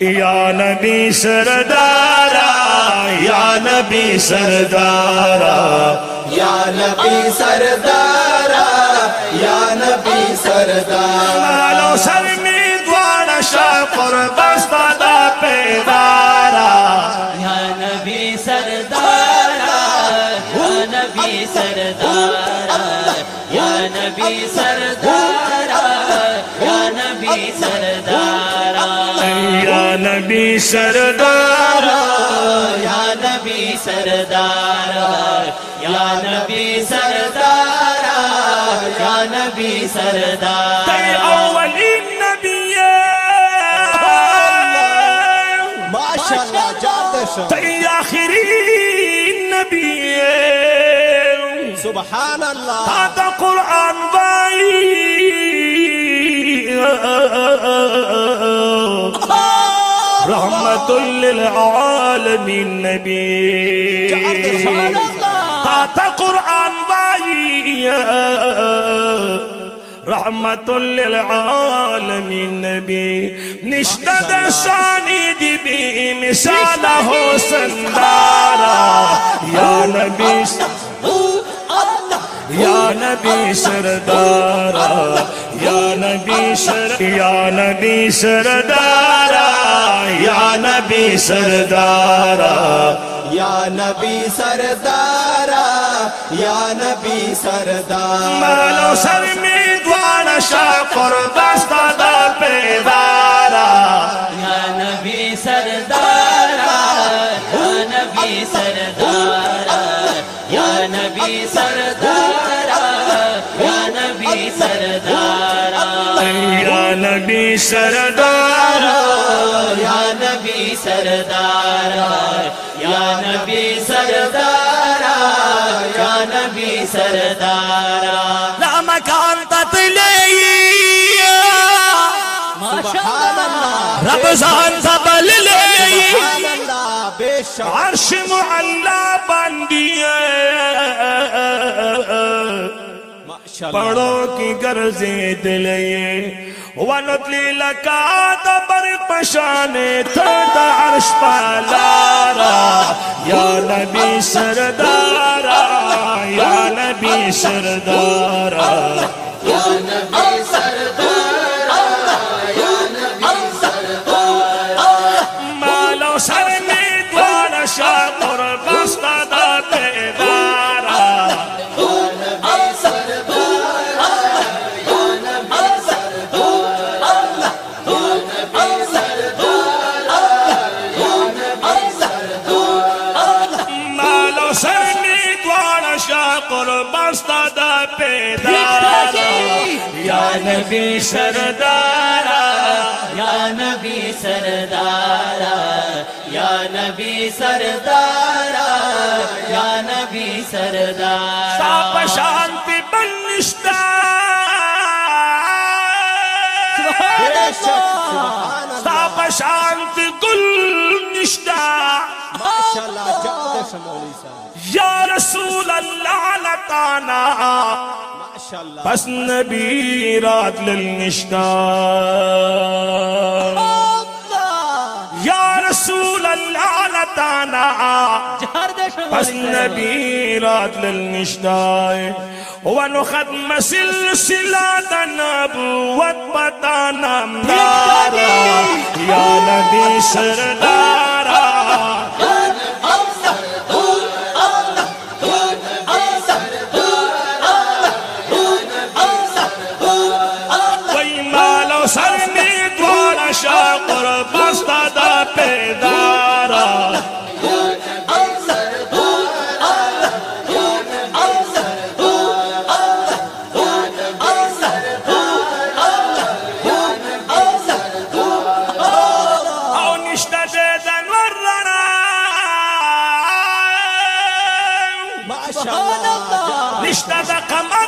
یا نبی سردارا یا نبی سردارا. یا نبی سردارا یا نبی سردارا. مالو سر می دوان شاقر بستا دا پیدارا یا نبی سردارا یا نبی سردارا. یا نبی سردارا. یا نبی سردارا یا نبی سردارا یا نبی سردارا یا نبی سردارا تی اولین نبی ماشاءالله جادشم تی آخرین نبی سبحان الله هذا قرآن ضعيف رحمة للعالمين نبي. هذا قرآن باي رحمة للعالمين نبي. نشتد شاني دي بي مساله سندارا. يا نبي يا نبي سردارا. نبی سر یا نبی سردارا یا نبی سردارا یا نبی سردارا یا نبی سردارا۔ مالو سر می دوان شاکر دستا سردار یا نبی سردار یا نبی سردار یا نبی سردار. لا مکان تطلی شاء الله. رب زان تبللی عرش معلا باندې پڑو کی گرزے دلے ونطلی لکا دبر پشانے تھرد عرش پالارا یا نبی سردارا یا نبی سردارا۔ یا نبی سردارا۔ دوار شاکر بستا دا پیدارا یا نبی سردارا یا نبی سردارا یا نبی سردارا یا نبی سردارا ساپ شانتی بنشتا بشك سبحان الله ساپ شانتی گل نشتا ما شاء صاحب یا رسول اللہ لتانا ما شاء الله. بس نبی رات للنشتا یا رسول اللہ لتانا بس نبی رات للنشتا ونخدم سلسلة نبوت بطانا مدارا يا نبي سردارا نشته د قمر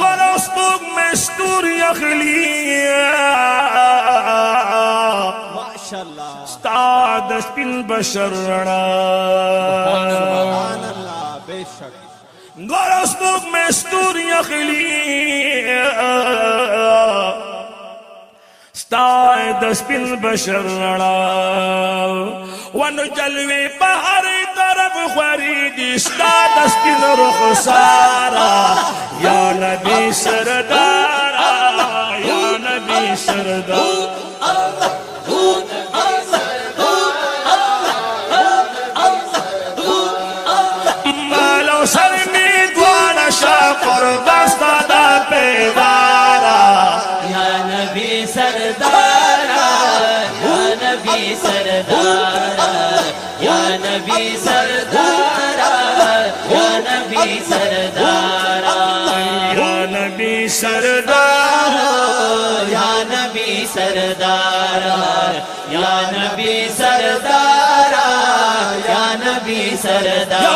غره سپوږ مستور یخلی ماشاء الله استاد سپین بشرنا سبحان الله بے شک۔ غره مستور یخلی استاد سپین بشرنا رڼا ون جلوي په هر طرف خوري دي ستا د سپین رخ سارا یا نبی سردار یا نبی سردار سردارا یا نبی سردارا یا نبی سردار یا نبی سردارا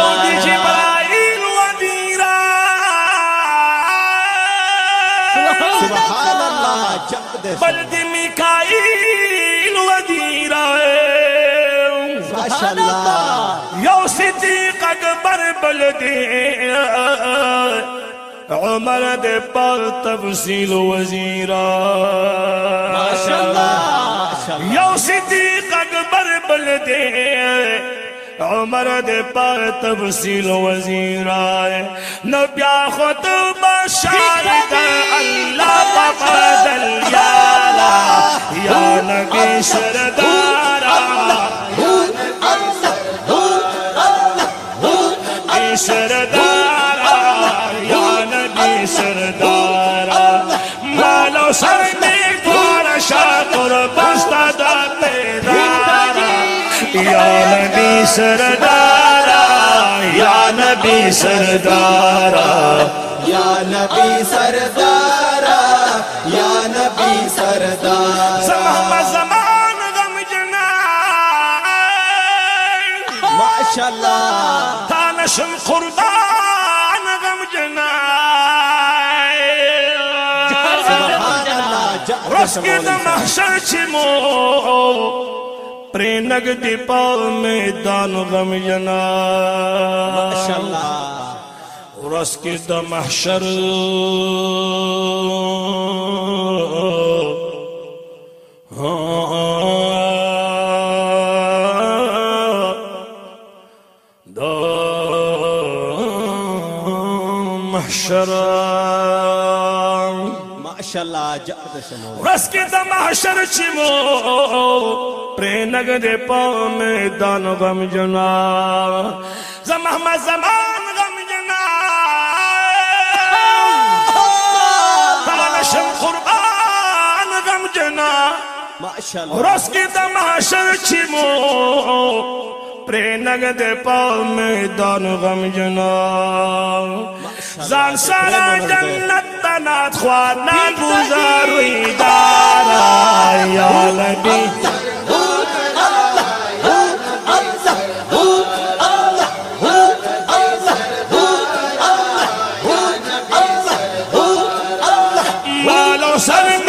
سبحان اللہ جنگ دے بلد مکائی اکبر بلدی عمر دے پار تفصیل وزیرا یو صدیق اکبر بلدی عمر دے پار تفصیل وزیرا نبیا خود بشار کر اللہ کا بدل یا نبی سردار نبی سردارا یا نبی سردارا مالو سر میں دوار شاکر بستا دا پیدارا یا نبی سردارا یا نبی سردارا یا نبی سردارا یا نبی سردارا زمان زمان تانشم قربان غم جد رسکی د محشر چې مو پرې نګ دی میدان غم جنا ماشاءاللہ رسکی د محشر د محشر ماشاءاللہ جد شمول ورس کې د محشر چې مو پرې نګ دې په میدان غم جنا زمه زمان غم جنا شم قربان غم جنا ماشاءاللہ ورس کې د محشر چې مو پرې نګ دې په میدان غم جنا زان سارا جنت تنات خوانا نه گزاروي دارا یا نبی سر